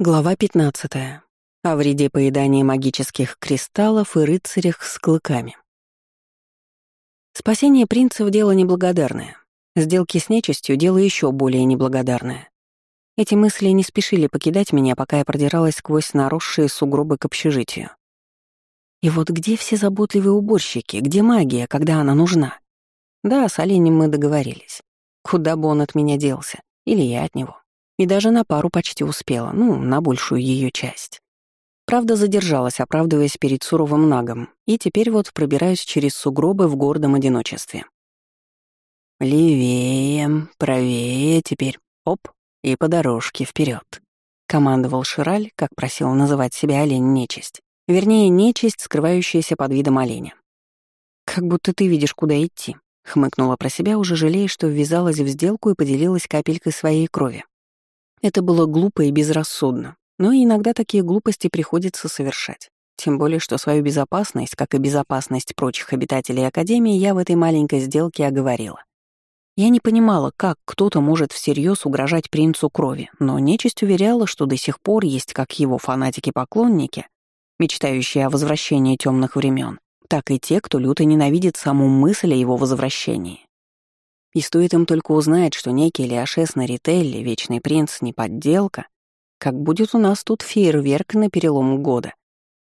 Глава 15. О вреде поедания магических кристаллов и рыцарях с клыками. Спасение принцев — дело неблагодарное. Сделки с нечистью — дело еще более неблагодарное. Эти мысли не спешили покидать меня, пока я продиралась сквозь наросшие сугробы к общежитию. И вот где все заботливые уборщики, где магия, когда она нужна? Да, с оленем мы договорились. Куда бы он от меня делся? Или я от него? И даже на пару почти успела, ну, на большую ее часть. Правда, задержалась, оправдываясь перед суровым нагом, и теперь вот пробираюсь через сугробы в гордом одиночестве. «Левее, правее теперь, оп, и по дорожке вперед, командовал Шираль, как просил называть себя олень-нечисть. Вернее, нечисть, скрывающаяся под видом оленя. «Как будто ты видишь, куда идти», — хмыкнула про себя, уже жалея, что ввязалась в сделку и поделилась капелькой своей крови. Это было глупо и безрассудно, но иногда такие глупости приходится совершать. Тем более, что свою безопасность, как и безопасность прочих обитателей Академии, я в этой маленькой сделке оговорила. Я не понимала, как кто-то может всерьез угрожать принцу крови, но нечисть уверяла, что до сих пор есть как его фанатики-поклонники, мечтающие о возвращении темных времен, так и те, кто люто ненавидит саму мысль о его возвращении. И стоит им только узнать, что некий Леошес Нарителли, Вечный Принц, не подделка, как будет у нас тут фейерверк на перелом года.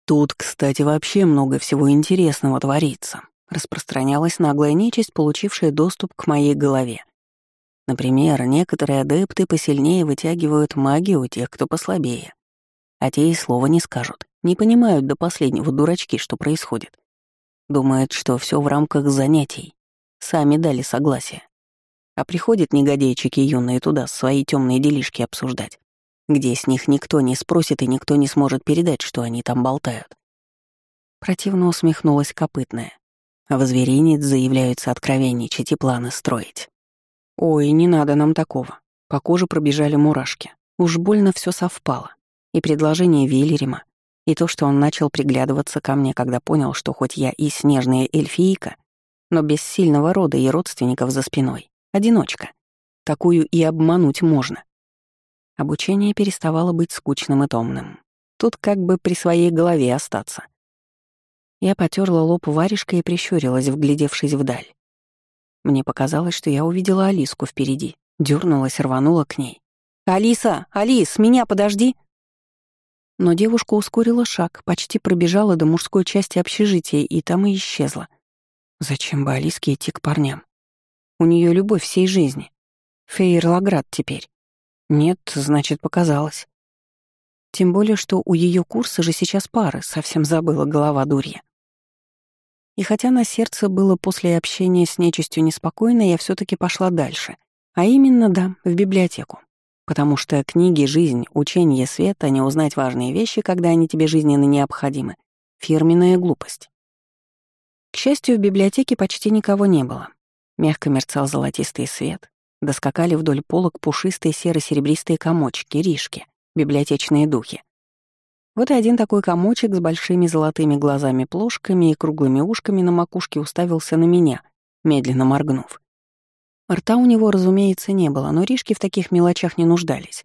Тут, кстати, вообще много всего интересного творится. Распространялась наглая нечисть, получившая доступ к моей голове. Например, некоторые адепты посильнее вытягивают магию у тех, кто послабее. А те и слова не скажут, не понимают до последнего дурачки, что происходит. Думают, что все в рамках занятий, Сами дали согласие. А приходят негодейчики юные туда свои темные делишки обсуждать, где с них никто не спросит и никто не сможет передать, что они там болтают. Противно усмехнулась копытная. А в зверинец заявляются откровенничать и планы строить. Ой, не надо нам такого. По коже пробежали мурашки. Уж больно все совпало. И предложение Вильярима, и то, что он начал приглядываться ко мне, когда понял, что хоть я и снежная эльфийка, но без сильного рода и родственников за спиной. Одиночка. Такую и обмануть можно. Обучение переставало быть скучным и томным. Тут как бы при своей голове остаться. Я потерла лоб варежкой и прищурилась, вглядевшись вдаль. Мне показалось, что я увидела Алиску впереди, дернулась, рванула к ней. «Алиса! Алис, меня подожди!» Но девушка ускорила шаг, почти пробежала до мужской части общежития и там и исчезла. Зачем бы Алиске идти к парням? У нее любовь всей жизни. Фейер Лаград теперь. Нет, значит, показалось. Тем более, что у ее курса же сейчас пары, совсем забыла голова дурья. И хотя на сердце было после общения с нечистью неспокойно, я все таки пошла дальше. А именно, да, в библиотеку. Потому что книги, жизнь, учение, свет, а не узнать важные вещи, когда они тебе жизненно необходимы — фирменная глупость. К счастью, в библиотеке почти никого не было. Мягко мерцал золотистый свет. Доскакали вдоль полок пушистые серо-серебристые комочки, ришки, библиотечные духи. Вот и один такой комочек с большими золотыми глазами-плошками и круглыми ушками на макушке уставился на меня, медленно моргнув. Рта у него, разумеется, не было, но ришки в таких мелочах не нуждались.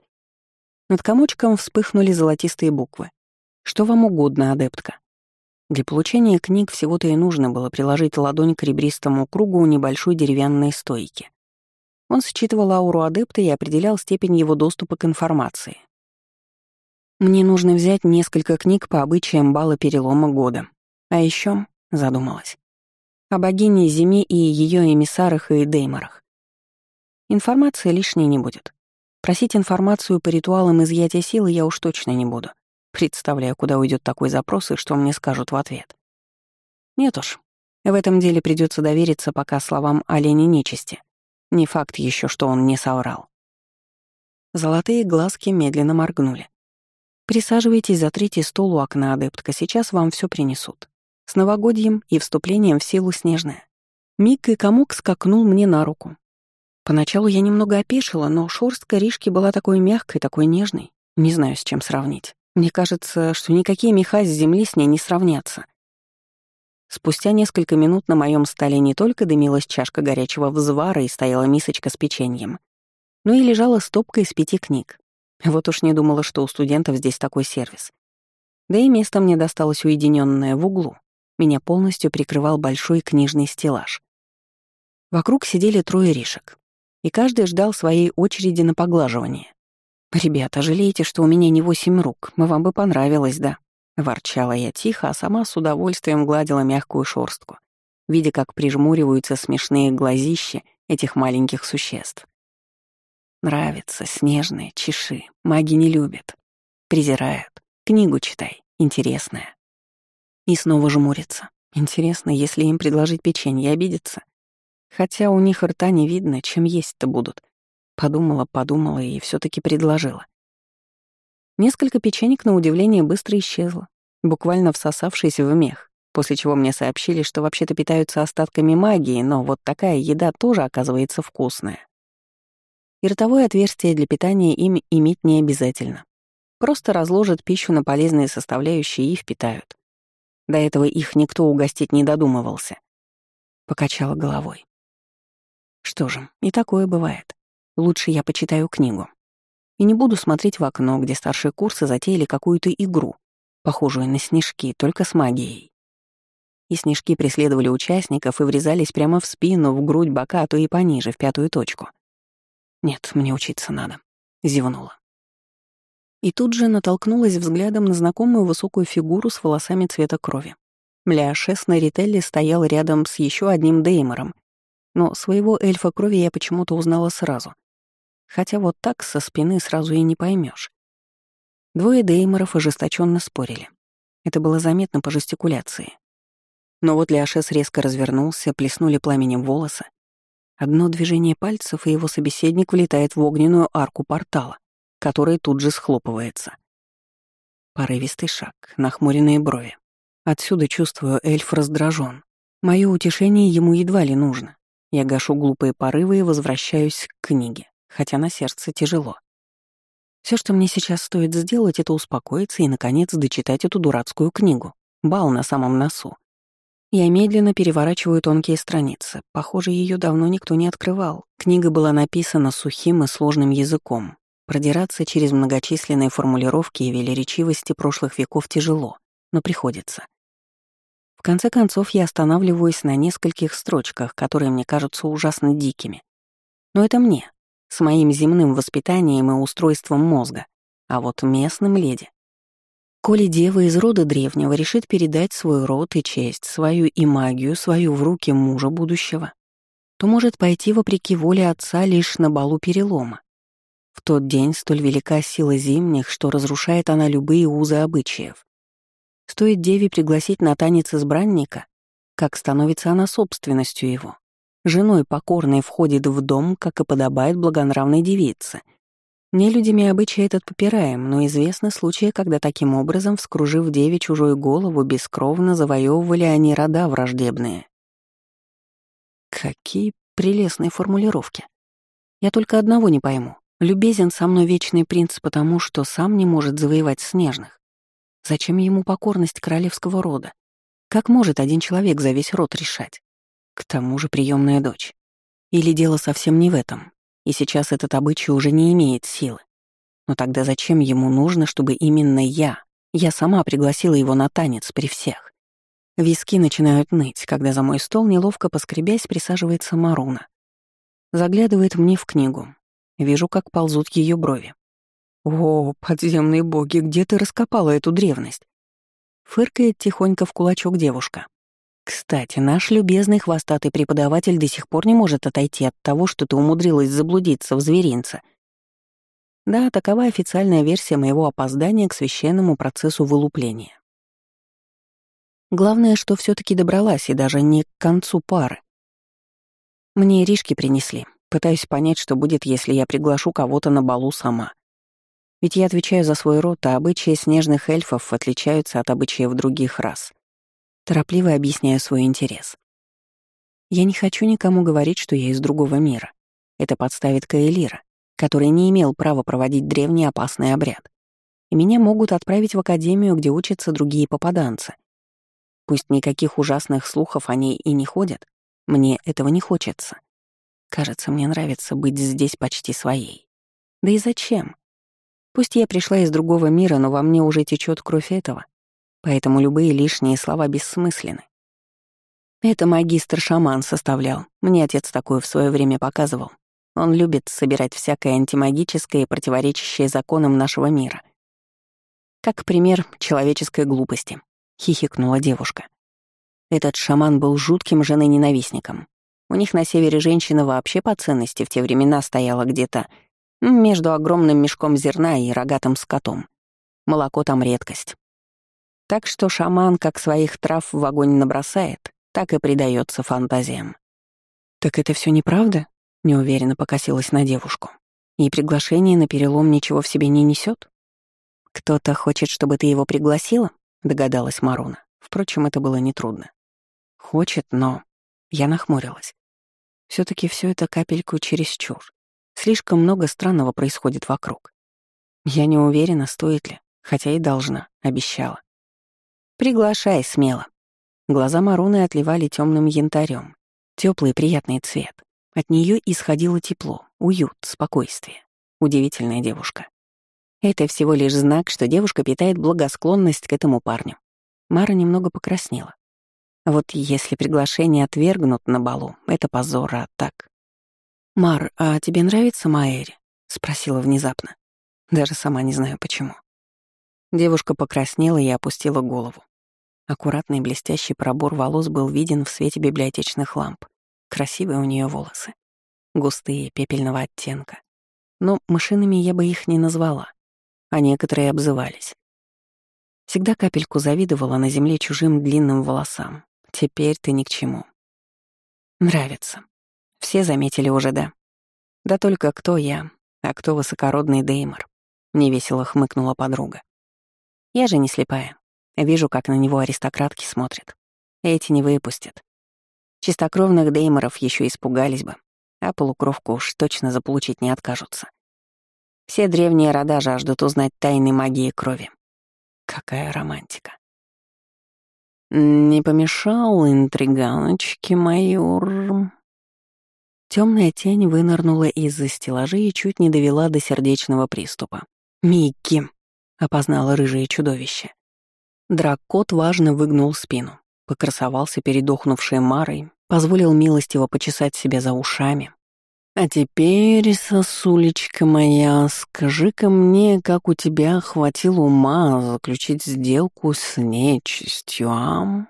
Над комочком вспыхнули золотистые буквы. «Что вам угодно, адептка?» Для получения книг всего-то и нужно было приложить ладонь к ребристому кругу у небольшой деревянной стойки. Он считывал ауру адепта и определял степень его доступа к информации. «Мне нужно взять несколько книг по обычаям бала перелома года. А еще, задумалась, о богине Зиме и ее эмиссарах и дейморах. Информации лишней не будет. Просить информацию по ритуалам изъятия силы я уж точно не буду. Представляю, куда уйдет такой запрос и что мне скажут в ответ. Нет уж, в этом деле придется довериться пока словам оленя нечисти. Не факт еще, что он не соврал. Золотые глазки медленно моргнули. Присаживайтесь за третий стол у окна, адептка, сейчас вам все принесут. С новогодьем и вступлением в силу снежная. Мик и комок скакнул мне на руку. Поначалу я немного опешила, но шорстка Ришки была такой мягкой, такой нежной. Не знаю, с чем сравнить. Мне кажется, что никакие меха с земли с ней не сравнятся. Спустя несколько минут на моем столе не только дымилась чашка горячего взвара и стояла мисочка с печеньем, но и лежала стопка из пяти книг. Вот уж не думала, что у студентов здесь такой сервис. Да и место мне досталось уединенное в углу. Меня полностью прикрывал большой книжный стеллаж. Вокруг сидели трое ришек, и каждый ждал своей очереди на поглаживание. «Ребята, жалеете, что у меня не восемь рук, мы вам бы понравилось, да?» Ворчала я тихо, а сама с удовольствием гладила мягкую шорстку, видя, как прижмуриваются смешные глазища этих маленьких существ. Нравится, снежные, чеши, маги не любят. Презирают. Книгу читай, интересная. И снова жмурится. Интересно, если им предложить печенье, обидятся? Хотя у них рта не видно, чем есть-то будут. Подумала, подумала и все таки предложила. Несколько печенек, на удивление, быстро исчезло, буквально всосавшись в мех, после чего мне сообщили, что вообще-то питаются остатками магии, но вот такая еда тоже оказывается вкусная. И ротовое отверстие для питания им иметь не обязательно. Просто разложат пищу на полезные составляющие и впитают. До этого их никто угостить не додумывался. Покачала головой. Что же, и такое бывает. Лучше я почитаю книгу и не буду смотреть в окно, где старшие курсы затеяли какую-то игру, похожую на снежки, только с магией. И снежки преследовали участников и врезались прямо в спину, в грудь, бока, а то и пониже, в пятую точку. «Нет, мне учиться надо», — зевнула. И тут же натолкнулась взглядом на знакомую высокую фигуру с волосами цвета крови. Ляшес на Рителли стоял рядом с еще одним Деймором, но своего эльфа крови я почему-то узнала сразу — хотя вот так со спины сразу и не поймешь. Двое дейморов ожесточенно спорили. Это было заметно по жестикуляции. Но вот Леошес резко развернулся, плеснули пламенем волосы. Одно движение пальцев, и его собеседник влетает в огненную арку портала, которая тут же схлопывается. Порывистый шаг, нахмуренные брови. Отсюда чувствую, эльф раздражен. Мое утешение ему едва ли нужно. Я гашу глупые порывы и возвращаюсь к книге хотя на сердце тяжело. Все, что мне сейчас стоит сделать, это успокоиться и, наконец, дочитать эту дурацкую книгу. Бал на самом носу. Я медленно переворачиваю тонкие страницы. Похоже, ее давно никто не открывал. Книга была написана сухим и сложным языком. Продираться через многочисленные формулировки и велеречивости прошлых веков тяжело, но приходится. В конце концов, я останавливаюсь на нескольких строчках, которые мне кажутся ужасно дикими. Но это мне, с моим земным воспитанием и устройством мозга, а вот местным леди. Коли дева из рода древнего решит передать свой род и честь, свою и магию, свою в руки мужа будущего, то может пойти вопреки воле отца лишь на балу перелома. В тот день столь велика сила зимних, что разрушает она любые узы обычаев. Стоит деве пригласить на танец избранника, как становится она собственностью его. Женой покорной входит в дом, как и подобает благонравной девице. Не людьми обычай этот попираем, но известны случаи, когда таким образом, вскружив деве чужую голову, бескровно завоевывали они рода враждебные. Какие прелестные формулировки. Я только одного не пойму. Любезен со мной вечный принц потому, что сам не может завоевать снежных. Зачем ему покорность королевского рода? Как может один человек за весь род решать? К тому же приемная дочь. Или дело совсем не в этом, и сейчас этот обычай уже не имеет силы. Но тогда зачем ему нужно, чтобы именно я, я сама пригласила его на танец при всех? Виски начинают ныть, когда за мой стол, неловко поскребясь, присаживается Маруна. Заглядывает мне в книгу. Вижу, как ползут ее брови. «О, подземные боги, где ты раскопала эту древность?» Фыркает тихонько в кулачок девушка. Кстати, наш любезный хвостатый преподаватель до сих пор не может отойти от того, что ты умудрилась заблудиться в зверинце. Да, такова официальная версия моего опоздания к священному процессу вылупления. Главное, что все таки добралась, и даже не к концу пары. Мне ришки принесли. Пытаюсь понять, что будет, если я приглашу кого-то на балу сама. Ведь я отвечаю за свой род, а обычаи снежных эльфов отличаются от обычаев других рас торопливо объясняю свой интерес. Я не хочу никому говорить, что я из другого мира. Это подставит Каэлира, который не имел права проводить древний опасный обряд. И меня могут отправить в академию, где учатся другие попаданцы. Пусть никаких ужасных слухов они и не ходят, мне этого не хочется. Кажется, мне нравится быть здесь почти своей. Да и зачем? Пусть я пришла из другого мира, но во мне уже течет кровь этого, поэтому любые лишние слова бессмысленны. Это магистр-шаман составлял. Мне отец такое в свое время показывал. Он любит собирать всякое антимагическое и противоречащее законам нашего мира. Как пример человеческой глупости, хихикнула девушка. Этот шаман был жутким женой-ненавистником. У них на севере женщина вообще по ценности в те времена стояла где-то между огромным мешком зерна и рогатым скотом. Молоко там редкость. Так что шаман как своих трав в огонь набросает, так и предается фантазиям. «Так это все неправда?» — неуверенно покосилась на девушку. «И приглашение на перелом ничего в себе не несет? «Кто-то хочет, чтобы ты его пригласила?» — догадалась Маруна. Впрочем, это было нетрудно. «Хочет, но...» Я нахмурилась. все таки все это капельку чересчур. Слишком много странного происходит вокруг. Я не уверена, стоит ли, хотя и должна, обещала. «Приглашай смело», Глаза Маруны отливали темным янтарем. Теплый приятный цвет. От нее исходило тепло, уют, спокойствие. Удивительная девушка. Это всего лишь знак, что девушка питает благосклонность к этому парню. Мара немного покраснела. Вот если приглашение отвергнут на балу, это позор, а так... «Мар, а тебе нравится Маэри?» — спросила внезапно. Даже сама не знаю почему. Девушка покраснела и опустила голову. Аккуратный блестящий пробор волос был виден в свете библиотечных ламп. Красивые у нее волосы. Густые, пепельного оттенка. Но мышиными я бы их не назвала, а некоторые обзывались. Всегда капельку завидовала на земле чужим длинным волосам. Теперь ты ни к чему. Нравится. Все заметили уже, да? Да только кто я, а кто высокородный Деймор? Невесело хмыкнула подруга. Я же не слепая. Вижу, как на него аристократки смотрят. Эти не выпустят. Чистокровных дейморов еще испугались бы, а полукровку уж точно заполучить не откажутся. Все древние рода жаждут узнать тайны магии крови. Какая романтика. Не помешал интриганочке майор. Темная тень вынырнула из-за стеллажей и чуть не довела до сердечного приступа. «Микки!» — опознала рыжее чудовище. Драккот важно выгнул спину, покрасовался перед охнувшей Марой, позволил милостиво почесать себя за ушами. «А теперь, сосулечка моя, скажи-ка мне, как у тебя хватило ума заключить сделку с нечистью, а?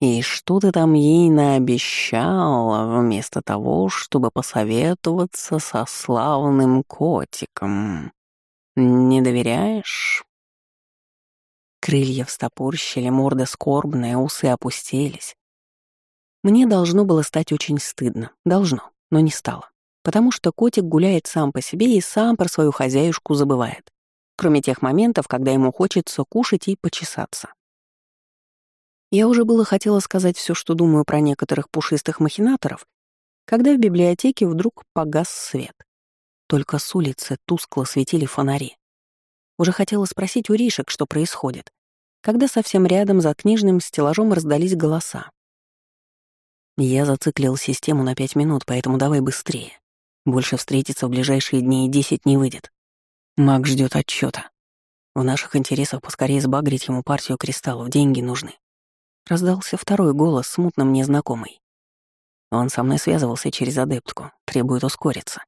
И что ты там ей наобещала вместо того, чтобы посоветоваться со славным котиком? Не доверяешь?» Крылья встопорщили, морда скорбная, усы опустились. Мне должно было стать очень стыдно. Должно, но не стало. Потому что котик гуляет сам по себе и сам про свою хозяюшку забывает. Кроме тех моментов, когда ему хочется кушать и почесаться. Я уже было хотела сказать все, что думаю про некоторых пушистых махинаторов, когда в библиотеке вдруг погас свет. Только с улицы тускло светили фонари. Уже хотела спросить у Ришек, что происходит, когда совсем рядом за книжным стеллажом раздались голоса. Я зациклил систему на пять минут, поэтому давай быстрее. Больше встретиться в ближайшие дни и десять не выйдет. Маг ждет отчета. В наших интересах поскорее сбагрить ему партию кристаллов, деньги нужны. Раздался второй голос, смутно мне знакомый. Он со мной связывался через адептку, требует ускориться.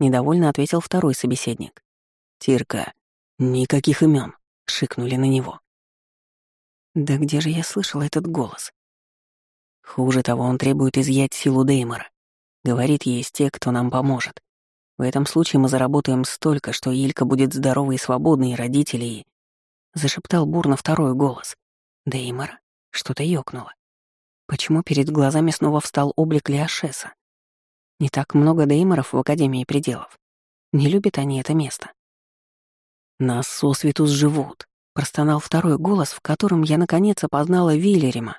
Недовольно ответил второй собеседник. «Тирка, «Никаких имен, шикнули на него. Да где же я слышала этот голос? Хуже того, он требует изъять силу Деймора. Говорит, есть те, кто нам поможет. В этом случае мы заработаем столько, что Илька будет здоровой и свободной, и родители, и... Зашептал бурно второй голос. Деймора. Что-то ёкнуло. Почему перед глазами снова встал облик Лиашеса? Не так много Дейморов в Академии пределов. Не любят они это место. «Нас сосвету сживут», — простонал второй голос, в котором я наконец опознала Виллерима.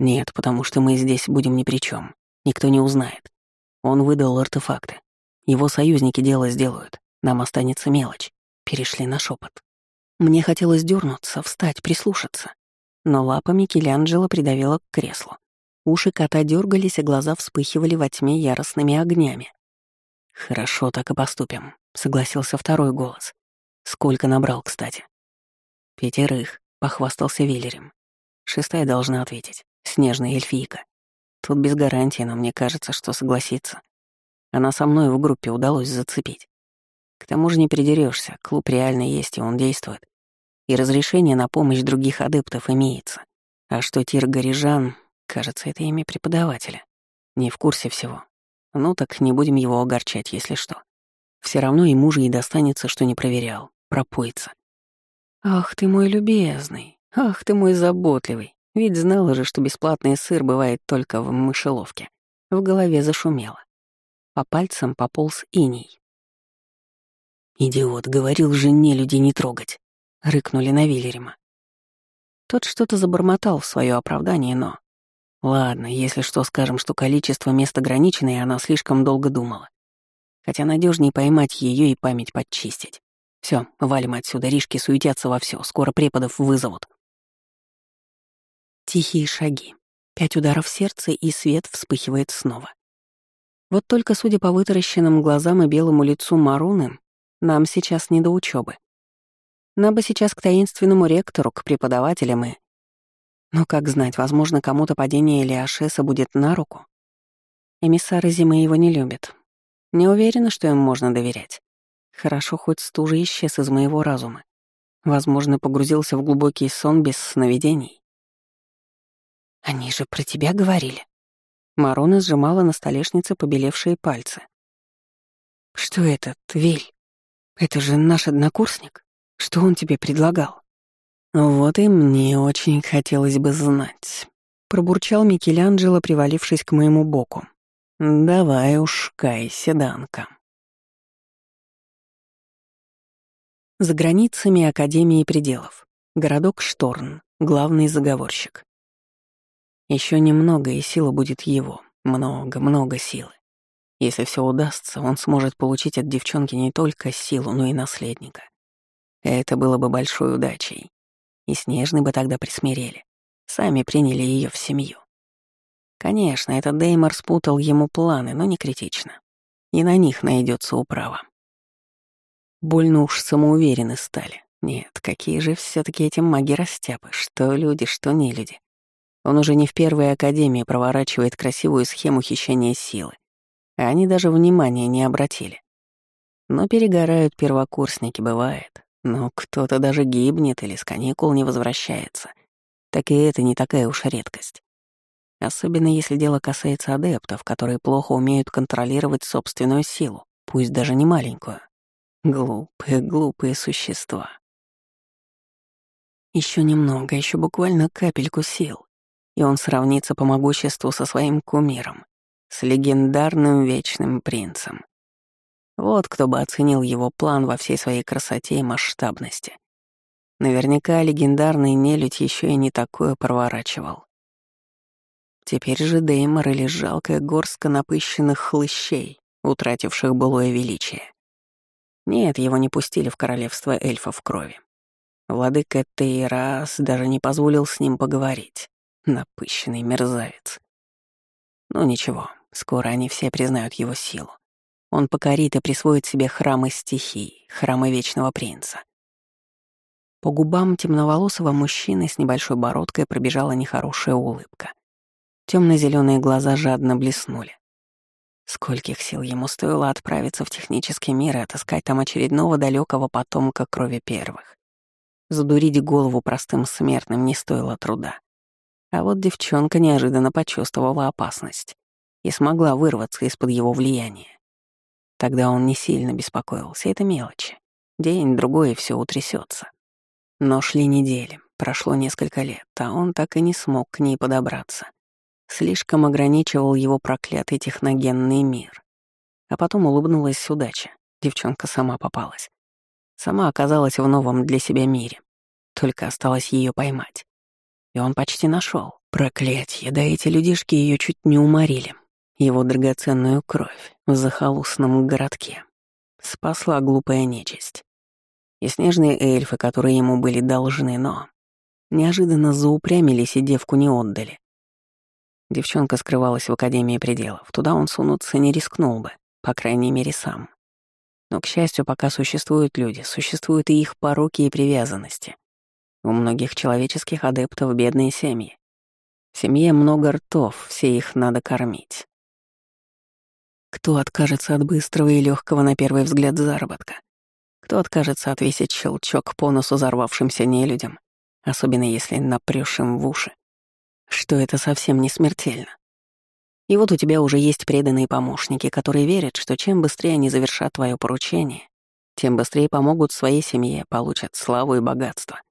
«Нет, потому что мы здесь будем ни при чем. Никто не узнает. Он выдал артефакты. Его союзники дело сделают. Нам останется мелочь». Перешли на шепот. Мне хотелось дернуться, встать, прислушаться. Но лапами Килянджела придавила к креслу. Уши кота дергались, а глаза вспыхивали во тьме яростными огнями. «Хорошо, так и поступим», — согласился второй голос. Сколько набрал, кстати? Пятерых, похвастался Виллерем. Шестая должна ответить. Снежная эльфийка. Тут без гарантии, но мне кажется, что согласится. Она со мной в группе удалось зацепить. К тому же не придерешься, клуб реально есть, и он действует. И разрешение на помощь других адептов имеется. А что Тир Горижан, кажется, это имя преподавателя. Не в курсе всего. Ну так не будем его огорчать, если что. Все равно и мужа и достанется, что не проверял. Пропоится. «Ах ты мой любезный, ах ты мой заботливый. Ведь знала же, что бесплатный сыр бывает только в мышеловке». В голове зашумело. По пальцам пополз иней. «Идиот, говорил жене людей не трогать», — рыкнули на Вильяма. Тот что-то забормотал в свое оправдание, но... Ладно, если что, скажем, что количество мест ограничено, и она слишком долго думала. Хотя надежнее поймать ее и память подчистить. Все, валим отсюда, ришки суетятся во все, скоро преподов вызовут. Тихие шаги. Пять ударов сердца, и свет вспыхивает снова. Вот только, судя по вытаращенным глазам и белому лицу Маруны, нам сейчас не до учебы. Нам бы сейчас к таинственному ректору, к преподавателям и... Но как знать, возможно, кому-то падение Элиашеса будет на руку. Эмиссары зимы его не любят. Не уверена, что им можно доверять. Хорошо, хоть стужа исчез из моего разума. Возможно, погрузился в глубокий сон без сновидений. «Они же про тебя говорили». Марона сжимала на столешнице побелевшие пальцы. «Что это, Твель?» Это же наш однокурсник. Что он тебе предлагал? Вот и мне очень хотелось бы знать. Пробурчал Микеланджело, привалившись к моему боку. Давай уж, кайся, Данка. За границами Академии пределов. Городок Шторн, главный заговорщик. Еще немного, и сила будет его. Много-много силы. Если все удастся, он сможет получить от девчонки не только силу, но и наследника. Это было бы большой удачей. И Снежный бы тогда присмирели. Сами приняли ее в семью. Конечно, этот Деймор спутал ему планы, но не критично. И на них найдется управа. Больно уж самоуверены стали. Нет, какие же все таки эти маги-растяпы, что люди, что не люди. Он уже не в первой академии проворачивает красивую схему хищения силы они даже внимания не обратили. Но перегорают первокурсники, бывает. Но кто-то даже гибнет или с каникул не возвращается. Так и это не такая уж редкость. Особенно если дело касается адептов, которые плохо умеют контролировать собственную силу, пусть даже не маленькую. Глупые, глупые существа. Еще немного, еще буквально капельку сил, и он сравнится по могуществу со своим кумиром с легендарным Вечным Принцем. Вот кто бы оценил его план во всей своей красоте и масштабности. Наверняка легендарный нелюдь еще и не такое проворачивал. Теперь же Деймор или жалкая горстка напыщенных хлыщей, утративших былое величие. Нет, его не пустили в королевство эльфов крови. Владыка Тейрас даже не позволил с ним поговорить. Напыщенный мерзавец. Ну ничего, Скоро они все признают его силу. Он покорит и присвоит себе храмы стихий, храмы Вечного Принца. По губам темноволосого мужчины с небольшой бородкой пробежала нехорошая улыбка. Темно-зеленые глаза жадно блеснули. Скольких сил ему стоило отправиться в технический мир и отыскать там очередного далекого потомка крови первых. Задурить голову простым смертным не стоило труда. А вот девчонка неожиданно почувствовала опасность и смогла вырваться из-под его влияния. Тогда он не сильно беспокоился, это мелочи. День, другой, и все утрясется. Но шли недели, прошло несколько лет, а он так и не смог к ней подобраться. Слишком ограничивал его проклятый техногенный мир. А потом улыбнулась удача. Девчонка сама попалась. Сама оказалась в новом для себя мире. Только осталось ее поймать. И он почти нашел. Проклятье, да эти людишки ее чуть не уморили его драгоценную кровь в захолустном городке. Спасла глупая нечисть. И снежные эльфы, которые ему были должны, но... Неожиданно заупрямились и девку не отдали. Девчонка скрывалась в Академии пределов. Туда он сунуться не рискнул бы, по крайней мере, сам. Но, к счастью, пока существуют люди, существуют и их пороки и привязанности. У многих человеческих адептов бедные семьи. В семье много ртов, все их надо кормить. Кто откажется от быстрого и легкого на первый взгляд заработка? Кто откажется отвесить щелчок по носу взорвавшимся нелюдям, особенно если напрёшь им в уши? Что это совсем не смертельно. И вот у тебя уже есть преданные помощники, которые верят, что чем быстрее они завершат твое поручение, тем быстрее помогут своей семье, получат славу и богатство.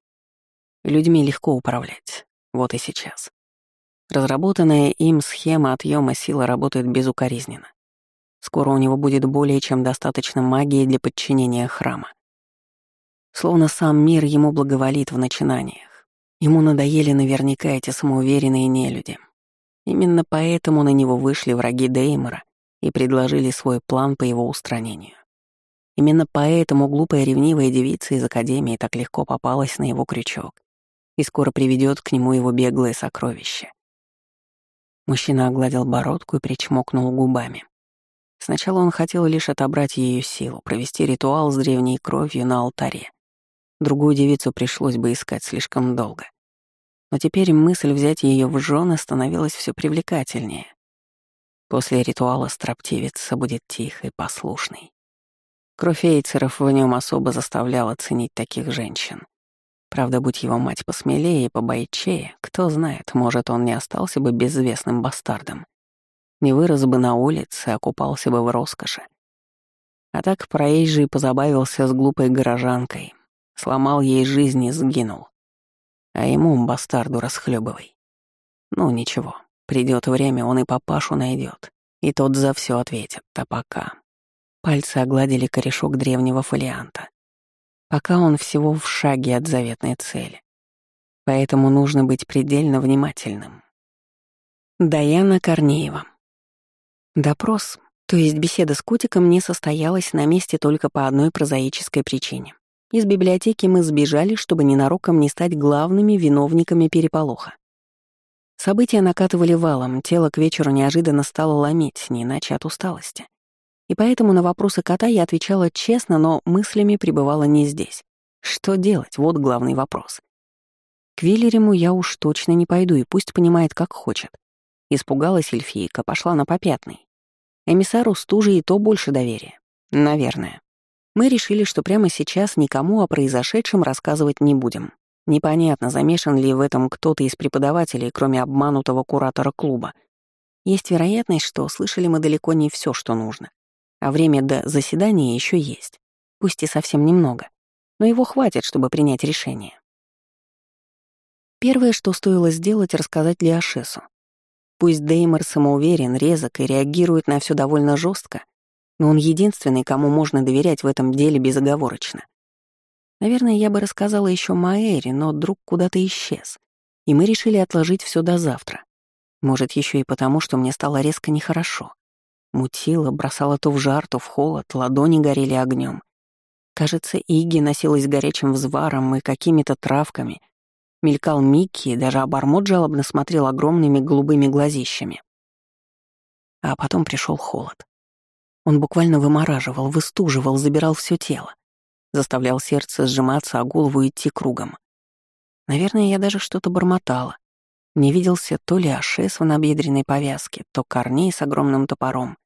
Людьми легко управлять. Вот и сейчас. Разработанная им схема отъема силы работает безукоризненно. Скоро у него будет более чем достаточно магии для подчинения храма. Словно сам мир ему благоволит в начинаниях. Ему надоели наверняка эти самоуверенные нелюди. Именно поэтому на него вышли враги Деймора и предложили свой план по его устранению. Именно поэтому глупая ревнивая девица из Академии так легко попалась на его крючок и скоро приведет к нему его беглое сокровище. Мужчина огладил бородку и причмокнул губами. Сначала он хотел лишь отобрать ее силу, провести ритуал с древней кровью на алтаре. Другую девицу пришлось бы искать слишком долго. Но теперь мысль взять ее в жены становилась все привлекательнее. После ритуала строптивец будет тихой, послушной. Кровь эйцеров в нем особо заставляла ценить таких женщин. Правда, будь его мать посмелее и побойчее, кто знает, может, он не остался бы безвестным бастардом не вырос бы на улице, а купался бы в роскоши. А так проезжий позабавился с глупой горожанкой, сломал ей жизнь и сгинул. А ему, бастарду, расхлебывай. Ну ничего, придет время, он и папашу найдет, и тот за все ответит, а пока. Пальцы огладили корешок древнего фолианта. Пока он всего в шаге от заветной цели. Поэтому нужно быть предельно внимательным. Даяна Корнеева Допрос, то есть беседа с Кутиком, не состоялась на месте только по одной прозаической причине. Из библиотеки мы сбежали, чтобы ненароком не стать главными виновниками переполоха. События накатывали валом, тело к вечеру неожиданно стало ломить, не иначе от усталости. И поэтому на вопросы кота я отвечала честно, но мыслями пребывала не здесь. Что делать? Вот главный вопрос. К Виллерему я уж точно не пойду, и пусть понимает, как хочет. Испугалась эльфийка, пошла на попятный. Эмиссару стужи и то больше доверия. Наверное. Мы решили, что прямо сейчас никому о произошедшем рассказывать не будем. Непонятно, замешан ли в этом кто-то из преподавателей, кроме обманутого куратора клуба. Есть вероятность, что слышали мы далеко не все, что нужно. А время до заседания еще есть. Пусть и совсем немного. Но его хватит, чтобы принять решение. Первое, что стоило сделать, рассказать Лиашесу. Пусть Деймор самоуверен, резок и реагирует на все довольно жестко, но он единственный, кому можно доверять в этом деле безоговорочно. Наверное, я бы рассказала еще Маэре, но друг куда-то исчез, и мы решили отложить все до завтра. Может, еще и потому, что мне стало резко нехорошо. Мутило, бросало то в жар, то в холод, ладони горели огнем. Кажется, Иги носилась горячим взваром и какими-то травками — Мелькал Микки, и даже обормот жалобно смотрел огромными голубыми глазищами. А потом пришел холод. Он буквально вымораживал, выстуживал, забирал все тело. Заставлял сердце сжиматься, а голову идти кругом. Наверное, я даже что-то бормотала. Не виделся то ли Ашес в набедренной повязке, то Корней с огромным топором,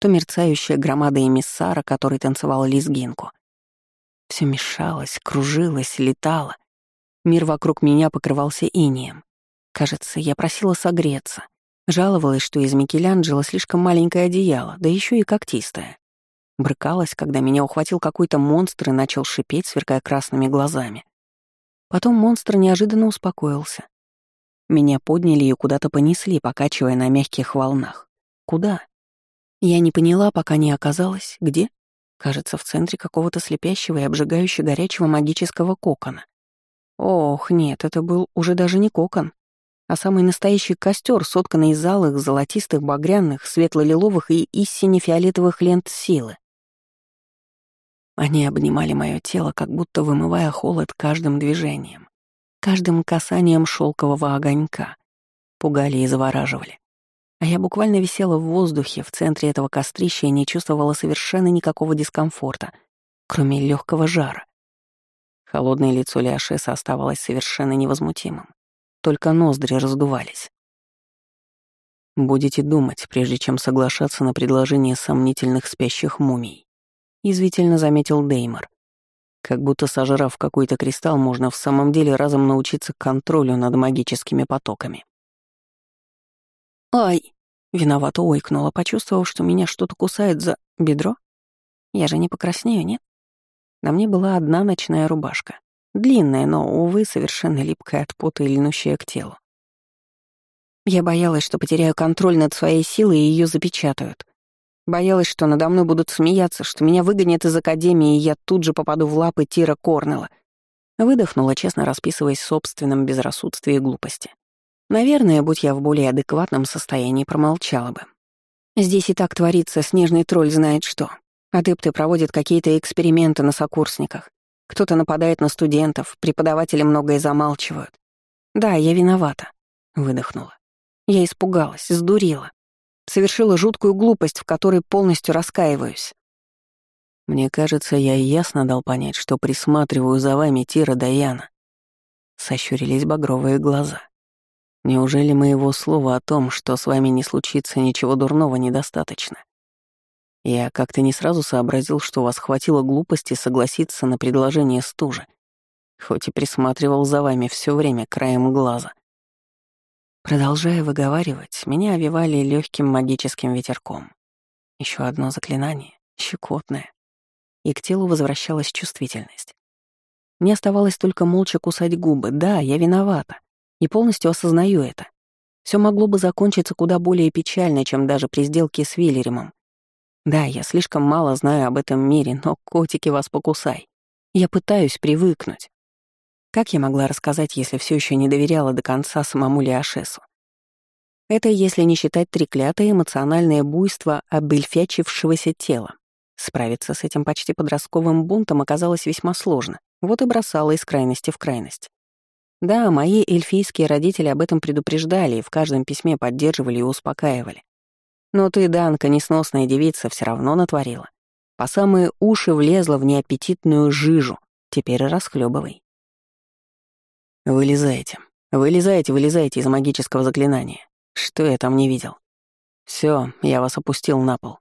то мерцающая громада эмиссара, который танцевал лезгинку. Все мешалось, кружилось, летало, Мир вокруг меня покрывался инеем. Кажется, я просила согреться. Жаловалась, что из Микеланджело слишком маленькое одеяло, да еще и когтистое. Брыкалась, когда меня ухватил какой-то монстр и начал шипеть, сверкая красными глазами. Потом монстр неожиданно успокоился. Меня подняли и куда-то понесли, покачивая на мягких волнах. Куда? Я не поняла, пока не оказалась. Где? Кажется, в центре какого-то слепящего и обжигающе горячего магического кокона. Ох, нет, это был уже даже не кокон, а самый настоящий костер, сотканный из алых, золотистых, багряных, светло-лиловых и истине фиолетовых лент силы. Они обнимали мое тело, как будто вымывая холод каждым движением, каждым касанием шелкового огонька, пугали и завораживали. А я буквально висела в воздухе в центре этого кострища и не чувствовала совершенно никакого дискомфорта, кроме легкого жара. Холодное лицо Леошеса оставалось совершенно невозмутимым. Только ноздри раздувались. «Будете думать, прежде чем соглашаться на предложение сомнительных спящих мумий», — язвительно заметил Деймор. Как будто сожрав какой-то кристалл, можно в самом деле разом научиться контролю над магическими потоками. «Ай!» — виновато ойкнула, почувствовав, что меня что-то кусает за бедро. Я же не покраснею, нет? На мне была одна ночная рубашка. Длинная, но, увы, совершенно липкая от пота и льнущая к телу. Я боялась, что потеряю контроль над своей силой и ее запечатают. Боялась, что надо мной будут смеяться, что меня выгонят из академии, и я тут же попаду в лапы Тира Корнелла. Выдохнула, честно расписываясь в собственном безрассудстве и глупости. Наверное, будь я в более адекватном состоянии, промолчала бы. Здесь и так творится, снежный тролль знает что. Адепты проводят какие-то эксперименты на сокурсниках. Кто-то нападает на студентов, преподаватели многое замалчивают. Да, я виновата, выдохнула. Я испугалась, сдурила. Совершила жуткую глупость, в которой полностью раскаиваюсь. Мне кажется, я ясно дал понять, что присматриваю за вами Тира Даяна. Сощурились багровые глаза. Неужели моего слова о том, что с вами не случится ничего дурного, недостаточно? Я как-то не сразу сообразил, что у вас хватило глупости согласиться на предложение стужи, хоть и присматривал за вами все время краем глаза. Продолжая выговаривать, меня овивали легким магическим ветерком. Еще одно заклинание, щекотное, и к телу возвращалась чувствительность. Мне оставалось только молча кусать губы. Да, я виновата и полностью осознаю это. Все могло бы закончиться куда более печально, чем даже при сделке с Виллеремом. Да, я слишком мало знаю об этом мире, но котики вас покусай. Я пытаюсь привыкнуть. Как я могла рассказать, если все еще не доверяла до конца самому Лиашесу? Это если не считать треклятое эмоциональное буйство обельфячившегося тела. Справиться с этим почти подростковым бунтом оказалось весьма сложно, вот и бросала из крайности в крайность. Да, мои эльфийские родители об этом предупреждали и в каждом письме поддерживали и успокаивали. Но ты, Данка, несносная девица, все равно натворила. По самые уши влезла в неаппетитную жижу. Теперь расхлебывай. Вылезайте. Вылезайте, вылезайте из магического заклинания. Что я там не видел? Все, я вас опустил на пол.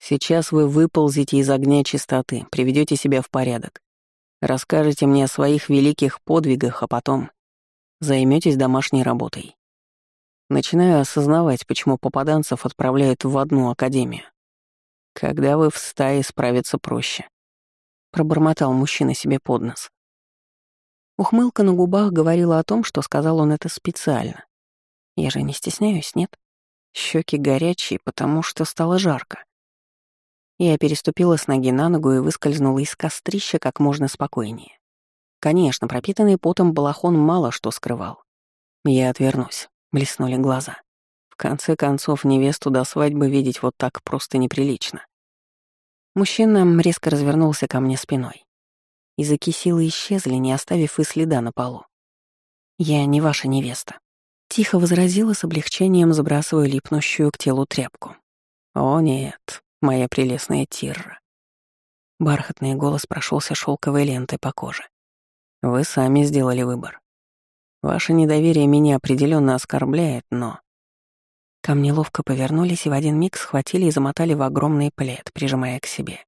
Сейчас вы выползете из огня чистоты, приведете себя в порядок. Расскажете мне о своих великих подвигах, а потом займетесь домашней работой. Начинаю осознавать, почему попаданцев отправляют в одну академию. Когда вы в стае, справиться проще. Пробормотал мужчина себе под нос. Ухмылка на губах говорила о том, что сказал он это специально. Я же не стесняюсь, нет? Щеки горячие, потому что стало жарко. Я переступила с ноги на ногу и выскользнула из кострища как можно спокойнее. Конечно, пропитанный потом балахон мало что скрывал. Я отвернусь, блеснули глаза. В конце концов, невесту до свадьбы видеть вот так просто неприлично. Мужчина резко развернулся ко мне спиной. Языки силы исчезли, не оставив и следа на полу. «Я не ваша невеста», — тихо возразила с облегчением, забрасывая липнущую к телу тряпку. «О нет, моя прелестная Тирра. Бархатный голос прошелся шелковой лентой по коже. Вы сами сделали выбор. Ваше недоверие меня определенно оскорбляет, но... Ко мне ловко повернулись и в один миг схватили и замотали в огромный плед, прижимая к себе.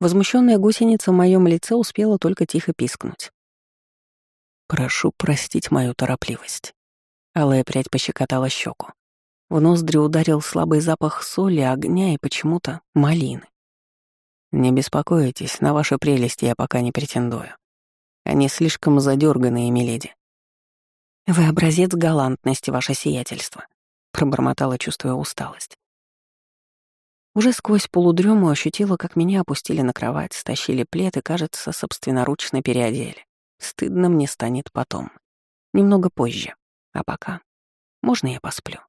Возмущенная гусеница в моем лице успела только тихо пискнуть. «Прошу простить мою торопливость». Алая прядь пощекотала щеку. В ноздри ударил слабый запах соли, огня и почему-то малины. «Не беспокойтесь, на ваши прелести я пока не претендую. Они слишком задерганные, миледи». «Вы образец галантности, ваше сиятельство», — пробормотала, чувствуя усталость. Уже сквозь полудрему ощутила, как меня опустили на кровать, стащили плед и, кажется, собственноручно переодели. Стыдно мне станет потом. Немного позже. А пока. Можно я посплю?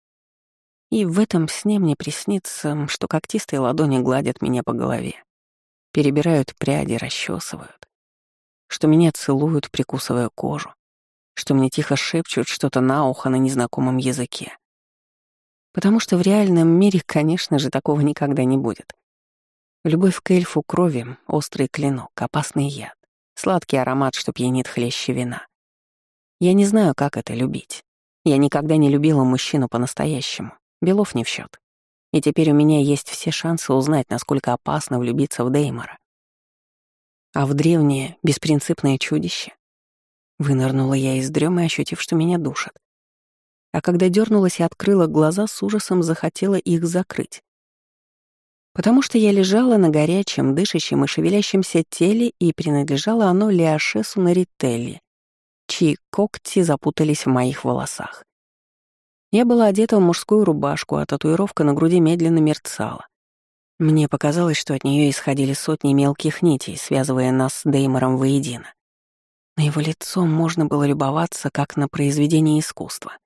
И в этом сне мне приснится, что когтистые ладони гладят меня по голове, перебирают пряди, расчесывают, что меня целуют, прикусывая кожу, что мне тихо шепчут что-то на ухо на незнакомом языке. Потому что в реальном мире, конечно же, такого никогда не будет. Любовь к эльфу крови, острый клинок, опасный яд, сладкий аромат, что пьянит хлеще вина. Я не знаю, как это любить. Я никогда не любила мужчину по-настоящему. Белов не в счет. И теперь у меня есть все шансы узнать, насколько опасно влюбиться в Деймора. А в древнее, беспринципное чудище? Вынырнула я из дремы, ощутив, что меня душат. А когда дернулась и открыла глаза, с ужасом захотела их закрыть. Потому что я лежала на горячем, дышащем и шевелящемся теле, и принадлежало оно Леошесу Нарителли, чьи когти запутались в моих волосах. Я была одета в мужскую рубашку, а татуировка на груди медленно мерцала. Мне показалось, что от нее исходили сотни мелких нитей, связывая нас с Деймором воедино. На его лицо можно было любоваться, как на произведение искусства.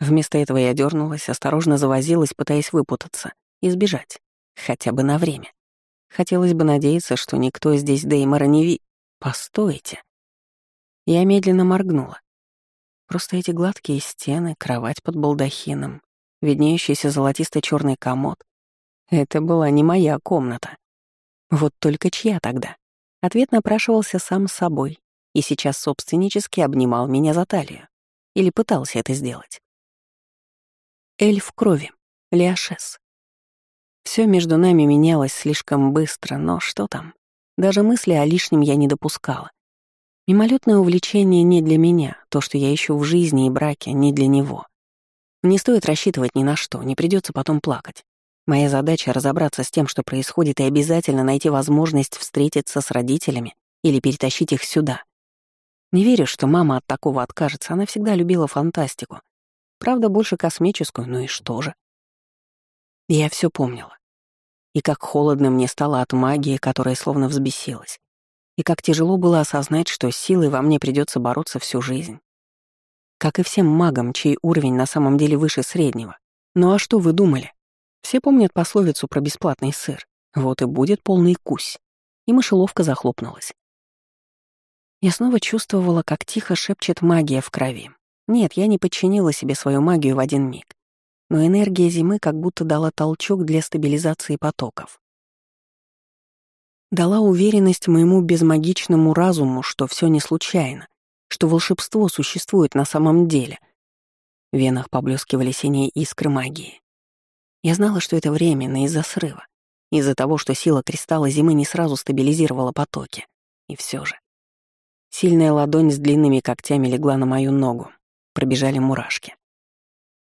Вместо этого я дернулась, осторожно завозилась, пытаясь выпутаться и сбежать, хотя бы на время. Хотелось бы надеяться, что никто здесь Деймора не ви... Постойте. Я медленно моргнула. Просто эти гладкие стены, кровать под балдахином, виднеющийся золотисто черный комод. Это была не моя комната. Вот только чья тогда? Ответ напрашивался сам собой и сейчас собственнически обнимал меня за талию. Или пытался это сделать. Эльф крови. Леошес. Все между нами менялось слишком быстро, но что там? Даже мысли о лишнем я не допускала. Мимолетное увлечение не для меня, то, что я ищу в жизни и браке, не для него. Не стоит рассчитывать ни на что, не придется потом плакать. Моя задача — разобраться с тем, что происходит, и обязательно найти возможность встретиться с родителями или перетащить их сюда. Не верю, что мама от такого откажется, она всегда любила фантастику. Правда, больше космическую, ну и что же? Я все помнила. И как холодно мне стало от магии, которая словно взбесилась и как тяжело было осознать, что силой во мне придется бороться всю жизнь. Как и всем магам, чей уровень на самом деле выше среднего. Ну а что вы думали? Все помнят пословицу про бесплатный сыр. Вот и будет полный кусь. И мышеловка захлопнулась. Я снова чувствовала, как тихо шепчет магия в крови. Нет, я не подчинила себе свою магию в один миг. Но энергия зимы как будто дала толчок для стабилизации потоков дала уверенность моему безмагичному разуму, что все не случайно, что волшебство существует на самом деле. В венах поблескивали синие искры магии. Я знала, что это временно из-за срыва, из-за того, что сила кристалла зимы не сразу стабилизировала потоки. И все же. Сильная ладонь с длинными когтями легла на мою ногу. Пробежали мурашки.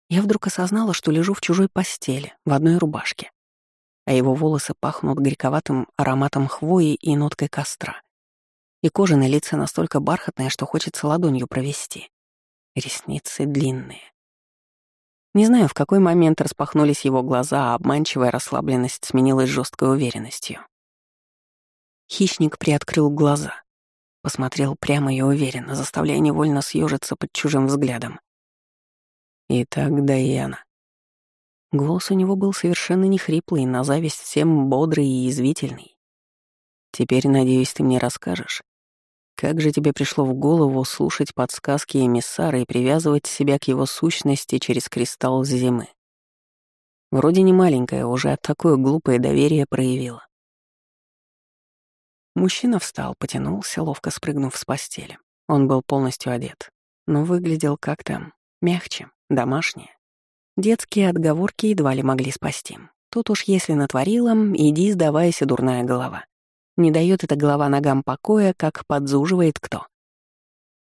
Я вдруг осознала, что лежу в чужой постели, в одной рубашке а его волосы пахнут горьковатым ароматом хвои и ноткой костра. И кожа на лице настолько бархатная, что хочется ладонью провести. Ресницы длинные. Не знаю, в какой момент распахнулись его глаза, а обманчивая расслабленность сменилась жесткой уверенностью. Хищник приоткрыл глаза, посмотрел прямо и уверенно, заставляя невольно съежиться под чужим взглядом. «Итак, Даяна, Голос у него был совершенно не хриплый, на зависть всем бодрый и язвительный. «Теперь, надеюсь, ты мне расскажешь, как же тебе пришло в голову слушать подсказки эмиссара и привязывать себя к его сущности через кристалл зимы? Вроде не маленькая, уже такое глупое доверие проявила». Мужчина встал, потянулся, ловко спрыгнув с постели. Он был полностью одет, но выглядел как-то мягче, домашнее. Детские отговорки едва ли могли спасти. Тут уж если натворила, иди сдавайся, дурная голова. Не дает эта голова ногам покоя, как подзуживает кто.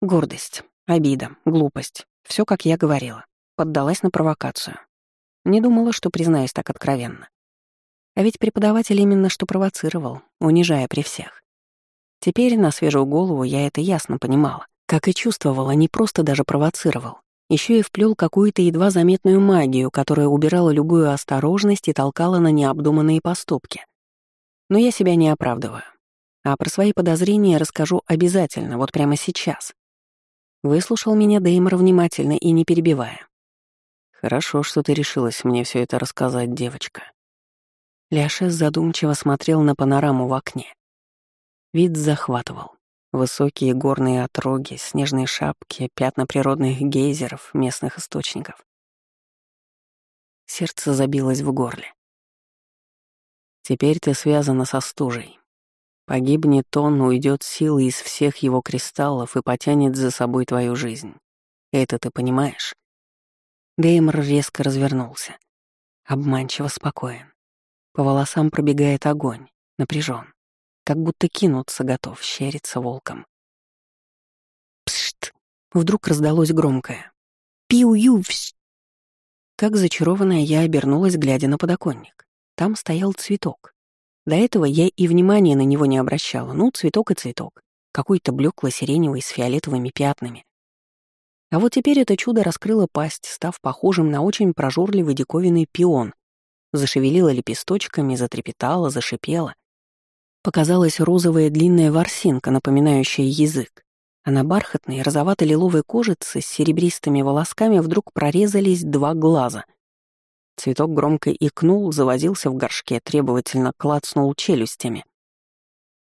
Гордость, обида, глупость. все, как я говорила. Поддалась на провокацию. Не думала, что признаюсь так откровенно. А ведь преподаватель именно что провоцировал, унижая при всех. Теперь на свежую голову я это ясно понимала. Как и чувствовала, не просто даже провоцировал, еще и вплел какую-то едва заметную магию, которая убирала любую осторожность и толкала на необдуманные поступки. Но я себя не оправдываю. А про свои подозрения расскажу обязательно, вот прямо сейчас. Выслушал меня Деймор внимательно и не перебивая. «Хорошо, что ты решилась мне все это рассказать, девочка». Ляшес задумчиво смотрел на панораму в окне. Вид захватывал. Высокие горные отроги, снежные шапки, пятна природных гейзеров, местных источников. Сердце забилось в горле. Теперь ты связана со стужей. Погибнет он, уйдет силы из всех его кристаллов и потянет за собой твою жизнь. Это ты понимаешь? Деймор резко развернулся. Обманчиво спокоен. По волосам пробегает огонь, напряжен, как будто кинуться готов, щериться волком. Пшт! Вдруг раздалось громкое. Пиу-ю-всь! Как зачарованная я обернулась, глядя на подоконник. Там стоял цветок. До этого я и внимания на него не обращала. Ну, цветок и цветок. Какой-то блекло-сиреневый с фиолетовыми пятнами. А вот теперь это чудо раскрыло пасть, став похожим на очень прожорливый диковинный пион. Зашевелила лепесточками, затрепетала, зашипела. Показалась розовая длинная ворсинка, напоминающая язык. А на бархатной розовато-лиловой кожице с серебристыми волосками вдруг прорезались два глаза — Цветок громко икнул, завозился в горшке, требовательно клацнул челюстями.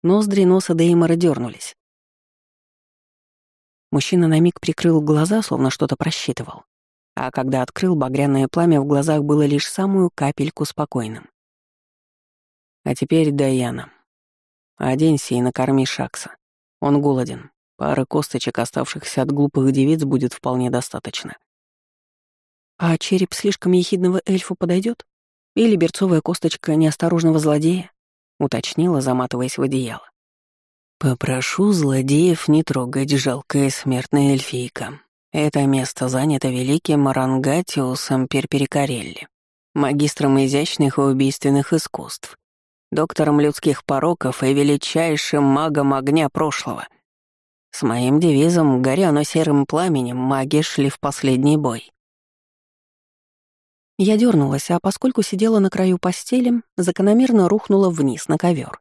Ноздри носа Деймора дернулись. Мужчина на миг прикрыл глаза, словно что-то просчитывал. А когда открыл, багряное пламя в глазах было лишь самую капельку спокойным. «А теперь, Даяна, оденься и накорми Шакса. Он голоден. Пары косточек, оставшихся от глупых девиц, будет вполне достаточно. А череп слишком ехидного эльфа подойдет? Или берцовая косточка неосторожного злодея? Уточнила, заматываясь в одеяло. «Попрошу злодеев не трогать жалкая смертная эльфийка. Это место занято великим Марангатиусом Перперикарелли, магистром изящных и убийственных искусств, доктором людских пороков и величайшим магом огня прошлого. С моим девизом «Горя оно серым пламенем» маги шли в последний бой. Я дернулась, а поскольку сидела на краю постели, закономерно рухнула вниз на ковер.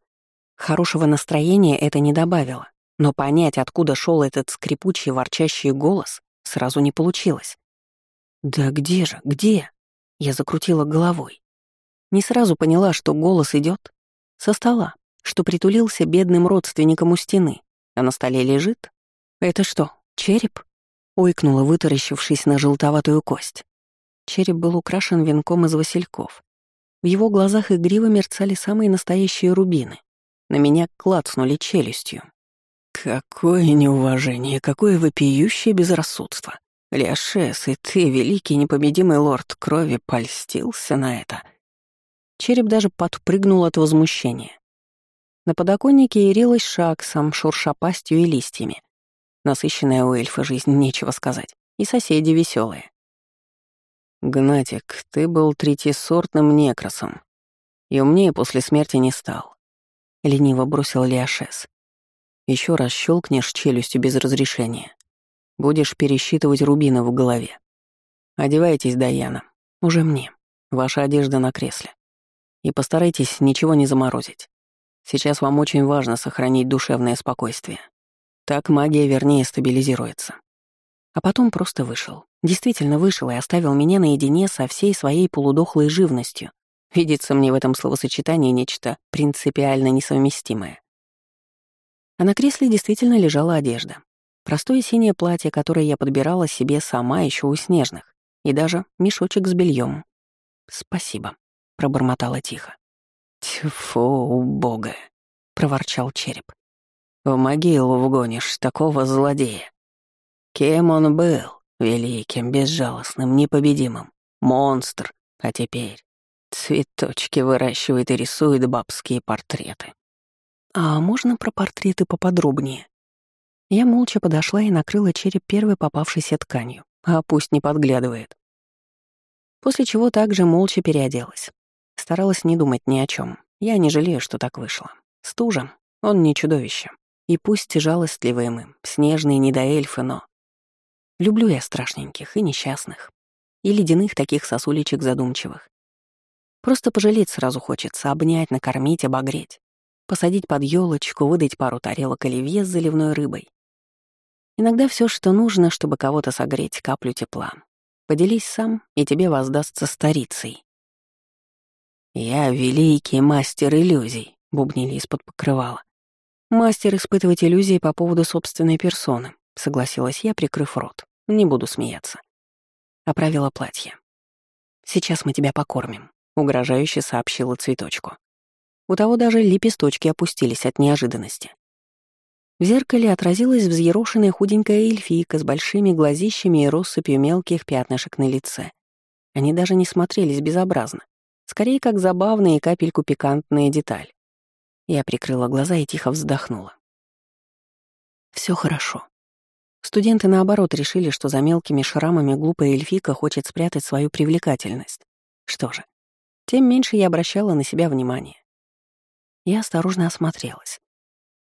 Хорошего настроения это не добавило, но понять, откуда шел этот скрипучий ворчащий голос, сразу не получилось. «Да где же, где?» Я закрутила головой. Не сразу поняла, что голос идет со стола, что притулился бедным родственником у стены, а на столе лежит. «Это что, череп?» — ойкнула, вытаращившись на желтоватую кость. Череп был украшен венком из васильков. В его глазах игриво мерцали самые настоящие рубины. На меня клацнули челюстью. «Какое неуважение, какое вопиющее безрассудство! Ляшес, и ты, великий непобедимый лорд крови, польстился на это!» Череп даже подпрыгнул от возмущения. На подоконнике ярилась шаксом, шурша пастью и листьями. Насыщенная у эльфа жизнь, нечего сказать. И соседи веселые. «Гнатик, ты был третьесортным некросом. И умнее после смерти не стал», — лениво бросил Лиашес. Еще раз щелкнешь челюстью без разрешения. Будешь пересчитывать рубины в голове. Одевайтесь, Даяна. Уже мне. Ваша одежда на кресле. И постарайтесь ничего не заморозить. Сейчас вам очень важно сохранить душевное спокойствие. Так магия вернее стабилизируется. А потом просто вышел. Действительно вышел и оставил меня наедине со всей своей полудохлой живностью. Видится мне в этом словосочетании нечто принципиально несовместимое. А на кресле действительно лежала одежда. Простое синее платье, которое я подбирала себе сама еще у снежных, и даже мешочек с бельем. «Спасибо», — пробормотала тихо. «Тьфу, бога», — проворчал череп. «В могилу вгонишь такого злодея». Кем он был? Великим, безжалостным, непобедимым. Монстр. А теперь цветочки выращивает и рисует бабские портреты. А можно про портреты поподробнее? Я молча подошла и накрыла череп первой попавшейся тканью, а пусть не подглядывает. После чего также молча переоделась. Старалась не думать ни о чем. Я не жалею, что так вышло. Стужа, он не чудовище. И пусть жалостливые мы, снежные недоэльфы, но Люблю я страшненьких и несчастных. И ледяных таких сосулечек задумчивых. Просто пожалеть сразу хочется, обнять, накормить, обогреть. Посадить под елочку, выдать пару тарелок оливье с заливной рыбой. Иногда все, что нужно, чтобы кого-то согреть, каплю тепла. Поделись сам, и тебе воздастся старицей. «Я великий мастер иллюзий», — бубнили из-под покрывала. «Мастер испытывать иллюзии по поводу собственной персоны», — согласилась я, прикрыв рот. Не буду смеяться. Оправила платье. Сейчас мы тебя покормим», — угрожающе сообщила цветочку. У того даже лепесточки опустились от неожиданности. В зеркале отразилась взъерошенная худенькая эльфийка с большими глазищами и россыпью мелких пятнышек на лице. Они даже не смотрелись безобразно, скорее как забавная и капельку пикантная деталь. Я прикрыла глаза и тихо вздохнула. Все хорошо. Студенты, наоборот, решили, что за мелкими шрамами глупая эльфика хочет спрятать свою привлекательность. Что же, тем меньше я обращала на себя внимание. Я осторожно осмотрелась.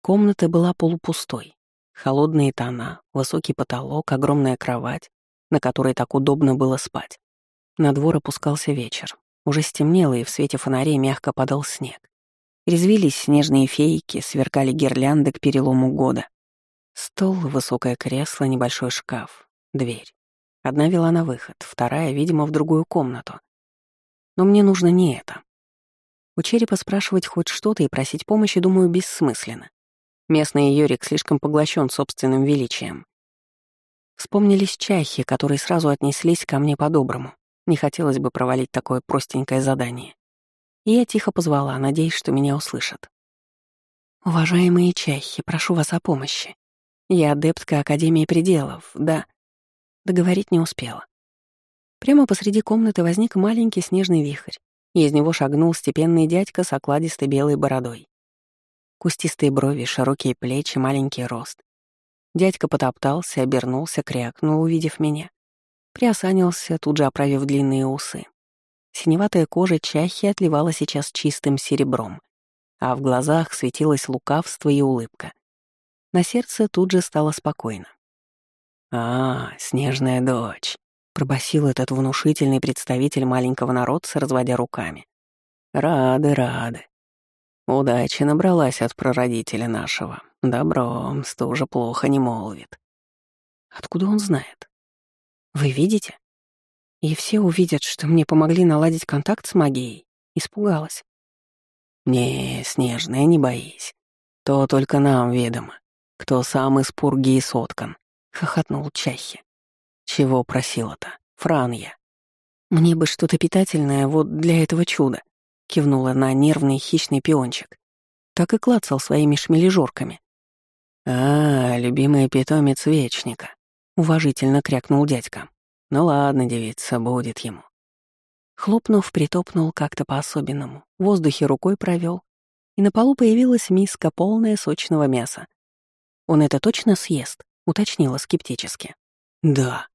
Комната была полупустой. Холодные тона, высокий потолок, огромная кровать, на которой так удобно было спать. На двор опускался вечер. Уже стемнело, и в свете фонарей мягко падал снег. Резвились снежные фейки, сверкали гирлянды к перелому года. Стол, высокое кресло, небольшой шкаф, дверь. Одна вела на выход, вторая, видимо, в другую комнату. Но мне нужно не это. У черепа спрашивать хоть что-то и просить помощи, думаю, бессмысленно. Местный Йорик слишком поглощен собственным величием. Вспомнились чахи, которые сразу отнеслись ко мне по-доброму. Не хотелось бы провалить такое простенькое задание. И я тихо позвала, надеясь, что меня услышат. «Уважаемые чахи, прошу вас о помощи. Я адептка Академии Пределов, да». Договорить не успела. Прямо посреди комнаты возник маленький снежный вихрь, и из него шагнул степенный дядька с окладистой белой бородой. Кустистые брови, широкие плечи, маленький рост. Дядька потоптался, обернулся, крякнул, увидев меня. Приосанился, тут же оправив длинные усы. Синеватая кожа чахи отливала сейчас чистым серебром, а в глазах светилось лукавство и улыбка. На сердце тут же стало спокойно. «А, снежная дочь», — пробасил этот внушительный представитель маленького народца, разводя руками. «Рады, рады. Удачи набралась от прародителя нашего. Добро, стужа плохо не молвит. Откуда он знает? Вы видите? И все увидят, что мне помогли наладить контакт с магией. Испугалась. Не, Снежная, не боись. То только нам ведомо. Кто сам из пурги и соткан. Хохотнул Чахи. Чего просила-то? Фран я. Мне бы что-то питательное вот для этого чуда кивнула на нервный хищный пиончик. Так и клацал своими шмележорками. «А, любимый питомец Вечника», — уважительно крякнул дядька. «Ну ладно, девица, будет ему». Хлопнув, притопнул как-то по-особенному, в воздухе рукой провел, и на полу появилась миска, полная сочного мяса. «Он это точно съест?» — уточнила скептически. «Да».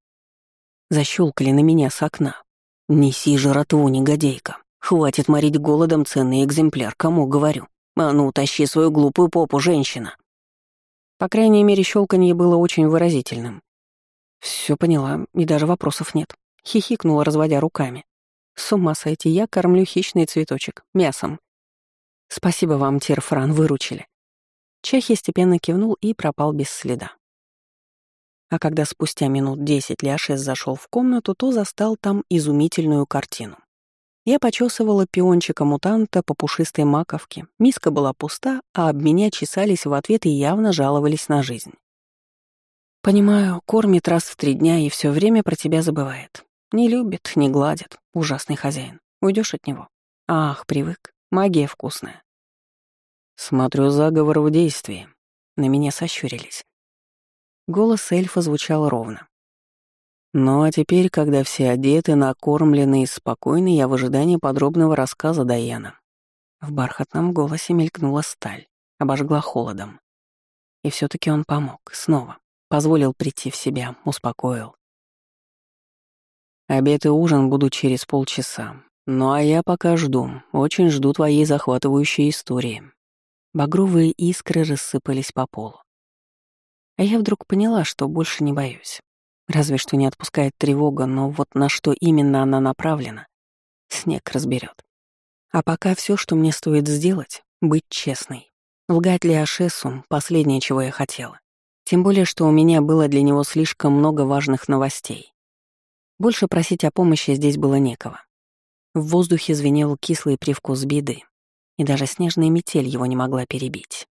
Защелкали на меня с окна. «Неси жратву, негодейка». Хватит морить голодом ценный экземпляр, кому говорю. А ну, тащи свою глупую попу, женщина. По крайней мере, щелканье было очень выразительным. Все поняла, и даже вопросов нет. Хихикнула, разводя руками. С ума сойти, я кормлю хищный цветочек, мясом. Спасибо вам, Тирфран, выручили. Чехи степенно кивнул и пропал без следа. А когда спустя минут десять Ляшес зашел в комнату, то застал там изумительную картину. Я почесывала пиончика мутанта по пушистой маковке. Миска была пуста, а об меня чесались в ответ и явно жаловались на жизнь. Понимаю, кормит раз в три дня и все время про тебя забывает. Не любит, не гладит. Ужасный хозяин. Уйдешь от него. Ах, привык. Магия вкусная. Смотрю заговор в действии. На меня сощурились. Голос эльфа звучал ровно. Ну а теперь, когда все одеты, накормлены и спокойны, я в ожидании подробного рассказа Даяна. В бархатном голосе мелькнула сталь, обожгла холодом. И все таки он помог, снова. Позволил прийти в себя, успокоил. Обед и ужин будут через полчаса. Ну а я пока жду, очень жду твоей захватывающей истории. Багровые искры рассыпались по полу. А я вдруг поняла, что больше не боюсь. Разве что не отпускает тревога, но вот на что именно она направлена, снег разберет. А пока все, что мне стоит сделать, быть честной. Лгать ли Ашесу — последнее, чего я хотела. Тем более, что у меня было для него слишком много важных новостей. Больше просить о помощи здесь было некого. В воздухе звенел кислый привкус беды, и даже снежная метель его не могла перебить.